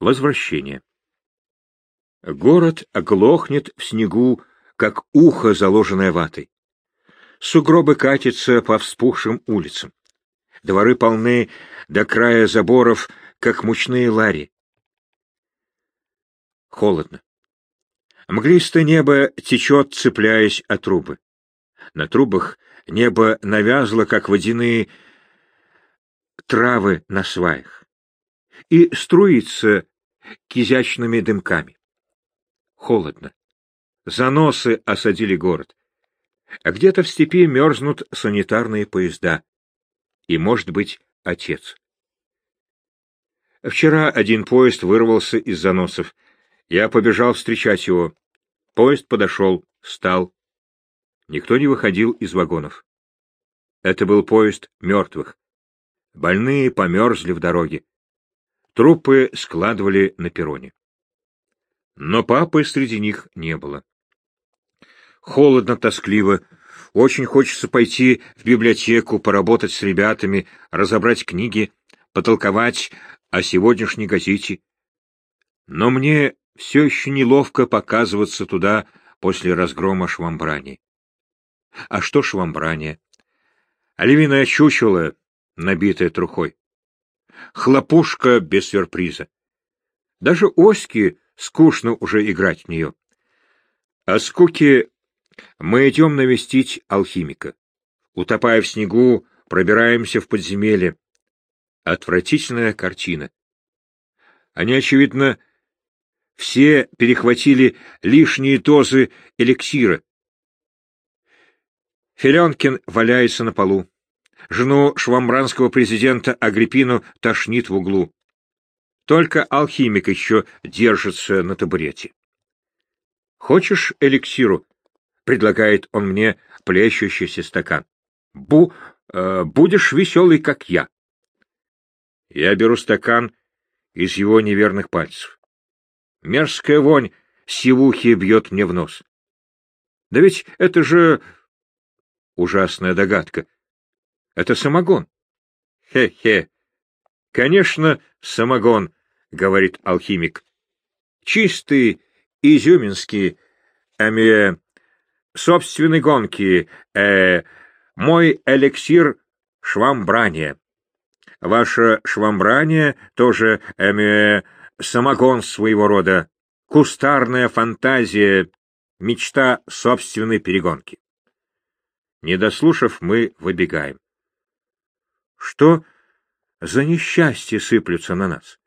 Возвращение. Город оглохнет в снегу, как ухо, заложенное ватой. Сугробы катятся по вспухшим улицам. Дворы полны до края заборов, как мучные лари. Холодно. Мглистое небо течет, цепляясь о трубы. На трубах небо навязло, как водяные травы на сваях, и струится кизячными дымками. Холодно. Заносы осадили город. А где-то в степи мерзнут санитарные поезда. И, может быть, отец. Вчера один поезд вырвался из заносов. Я побежал встречать его. Поезд подошел, встал. Никто не выходил из вагонов. Это был поезд мертвых. Больные померзли в дороге. Трупы складывали на перроне. Но папы среди них не было. Холодно, тоскливо. Очень хочется пойти в библиотеку, поработать с ребятами, разобрать книги, потолковать о сегодняшней газете. Но мне все еще неловко показываться туда после разгрома швамбрани. А что швамбрания? Оливиное чучело, набитая трухой. Хлопушка без сюрприза. Даже Оське скучно уже играть в нее. О скуке мы идем навестить алхимика. Утопая в снегу, пробираемся в подземелье. Отвратительная картина. Они, очевидно, все перехватили лишние дозы эликсира. Филенкин валяется на полу. Жену швамбранского президента Агриппину тошнит в углу. Только алхимик еще держится на табурете. «Хочешь эликсиру?» — предлагает он мне плещущийся стакан. «Бу... Э, будешь веселый, как я». Я беру стакан из его неверных пальцев. Мерзкая вонь сивухи бьет мне в нос. Да ведь это же... Ужасная догадка — это самогон. Хе-хе. Конечно, самогон, говорит алхимик. Чистый, изюминский, эме, собственной гонки, э, мой эликсир швамбрания. Ваше швамбрание тоже, эме, самогон своего рода, кустарная фантазия, мечта собственной перегонки. Не дослушав, мы выбегаем. Что за несчастье сыплются на нас?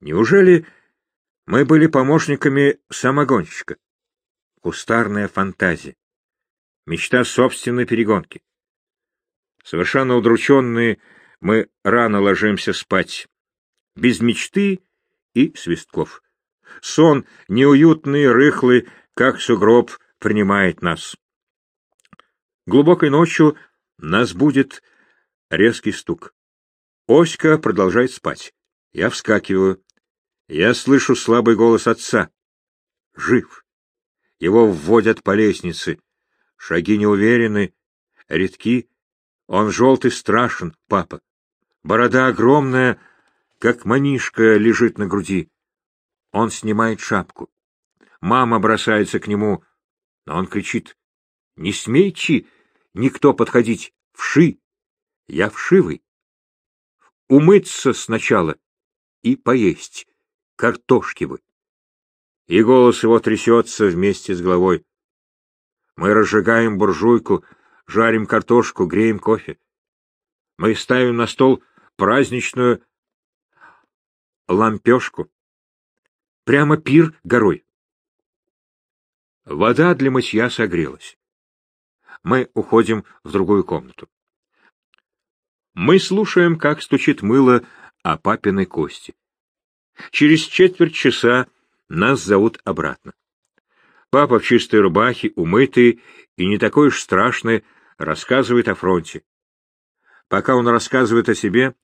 Неужели мы были помощниками самогонщика? Кустарная фантазия. Мечта собственной перегонки. Совершенно удрученные, мы рано ложимся спать. Без мечты и свистков. Сон, неуютный, рыхлый, как сугроб, принимает нас. Глубокой ночью нас будет Резкий стук. Оська продолжает спать. Я вскакиваю. Я слышу слабый голос отца. Жив. Его вводят по лестнице. Шаги неуверены, редки. Он желтый страшен, папа. Борода огромная, как манишка, лежит на груди. Он снимает шапку. Мама бросается к нему, но он кричит. — Не смейте никто подходить! Вши! Я вшивый. Умыться сначала и поесть. Картошки вы. И голос его трясется вместе с головой. Мы разжигаем буржуйку, жарим картошку, греем кофе. Мы ставим на стол праздничную лампешку. Прямо пир горой. Вода для мытья согрелась. Мы уходим в другую комнату. Мы слушаем, как стучит мыло о папиной кости. Через четверть часа нас зовут обратно. Папа в чистой рубахе, умытый и не такой уж страшный, рассказывает о фронте. Пока он рассказывает о себе,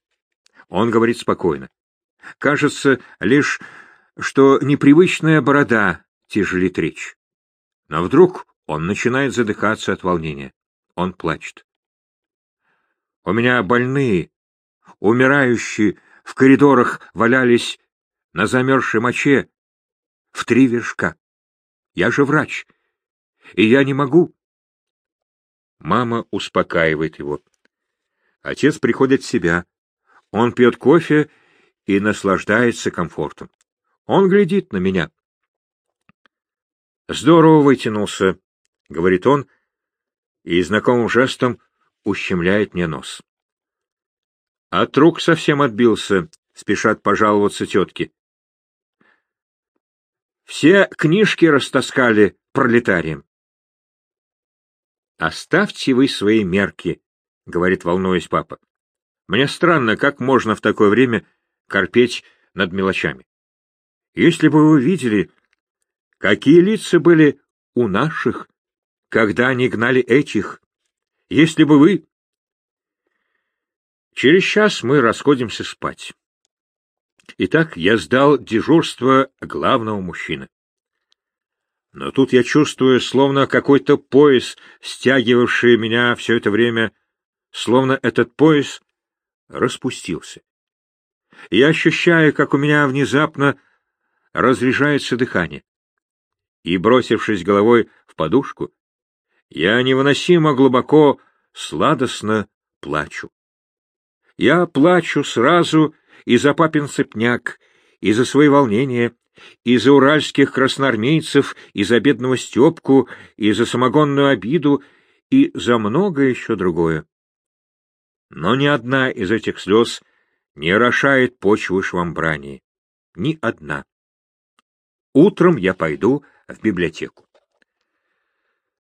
он говорит спокойно. Кажется лишь, что непривычная борода тяжелит речь. Но вдруг он начинает задыхаться от волнения. Он плачет. У меня больные, умирающие, в коридорах валялись, на замерзшей моче в три вершка. Я же врач, и я не могу. Мама успокаивает его. Отец приходит в себя. Он пьет кофе и наслаждается комфортом. Он глядит на меня. Здорово вытянулся, — говорит он, и знакомым жестом ущемляет мне нос. От рук совсем отбился, спешат пожаловаться тетки. Все книжки растаскали пролетарием. «Оставьте вы свои мерки», — говорит, волнуясь папа. «Мне странно, как можно в такое время корпеть над мелочами. Если бы вы видели, какие лица были у наших, когда они гнали этих, если бы вы...» Через час мы расходимся спать. Итак, я сдал дежурство главного мужчины. Но тут я чувствую, словно какой-то пояс, стягивавший меня все это время, словно этот пояс распустился. Я ощущаю, как у меня внезапно разряжается дыхание. И, бросившись головой в подушку, я невыносимо глубоко, сладостно плачу. Я плачу сразу и за папин цепняк, и за свои волнения, и за уральских красноармейцев, и за бедного Степку, и за самогонную обиду, и за многое еще другое. Но ни одна из этих слез не орошает почвы швамбрани. Ни одна. Утром я пойду в библиотеку.